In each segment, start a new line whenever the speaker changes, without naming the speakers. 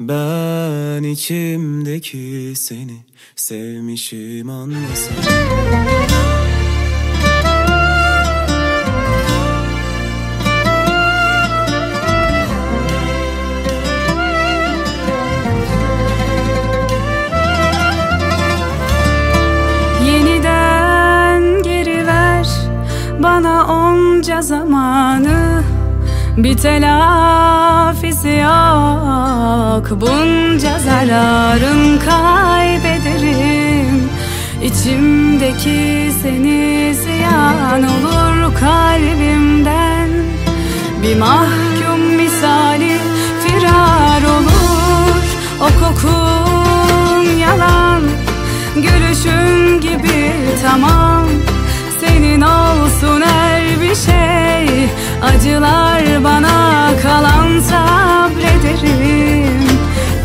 Ben içimdeki seni sevmişim anlasam.
Yeniden geri ver bana onca zamanı Bir telafisi yok. Bunca zararım kaybederim. İçimdeki seni ziyan olur kalbimden. Bir mahkum misali firar olur. O kokun yalan. Gülüşün gibi tamam. Senin şey Acılar bana kalan sabrederim.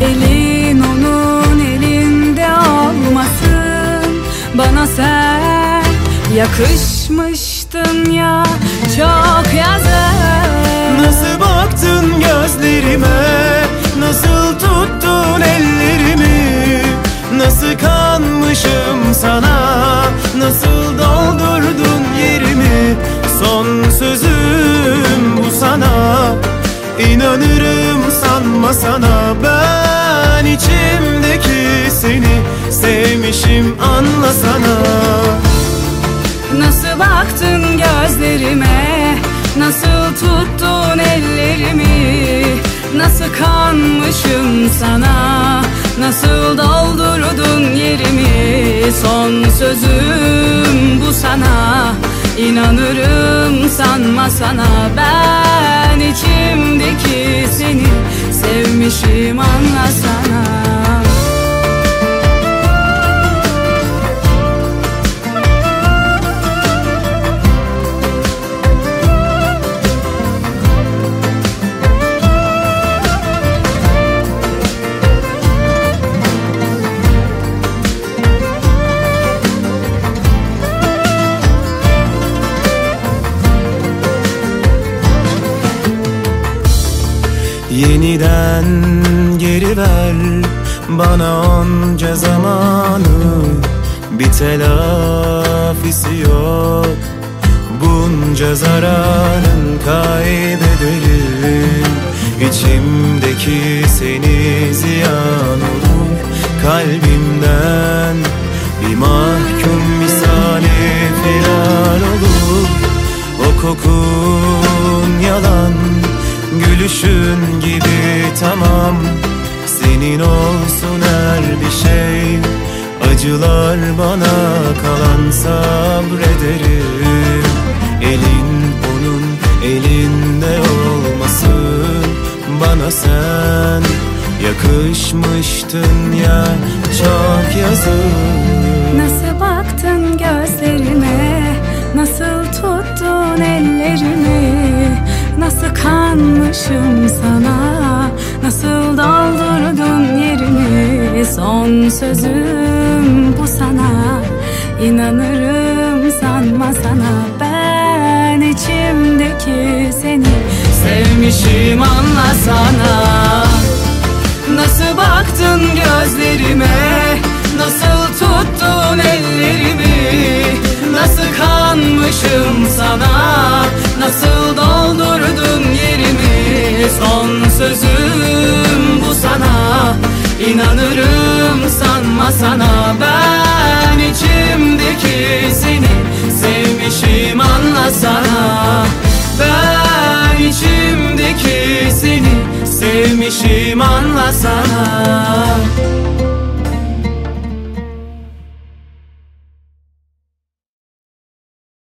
Elin onun elinde olmasın. Bana sen yakışmıştın ya Çok yazık.
Nasıl baktın gözlerime? Nasıl tuttun ellerimi? Nasıl kanmışım sana? Nasıl doldurdun yerimi? Son sana İnanırım sanma sana Ben içimdeki seni Sevmişim anlasana
Nasıl baktın gözlerime? Nasıl tuttun ellerimi? Nasıl kanmışım sana? Nasıl doldurdun yerimi? Son sözüm bu sana. İnanırım sanma sana Ben içimdeki seni Sevmişim anlasana
Yeniden geri ver bana onca zamanı. Bir telafisi yok. Bunca zararın kaybederim İçimdeki seni ziyan olur. Kalbimden bir mahkum misali firar olur. O yalan Gülüşün gibi tamam. Senin olsun her bir şey. Acılar bana kalan sabrederim. Elin onun elinde olmasın. Bana sen yakışmıştın ya Çok yazık.
Nasıl baktın gözlerime? Nasıl tuttun ellerimi Nasıl kanmışım sana? Nasıl doldurdun yerimi Son sözüm bu sana. İnanırım sanma sana. Ben içimdeki seni Sevmişim anlasana Nasıl baktın gözlerime? Nasıl tuttun ellerimi sözüm bu sana. İnanırım sanma sana. Ben içimdeki seni Sevmişim anlasana. Ben içimdeki seni Sevmişim anlasana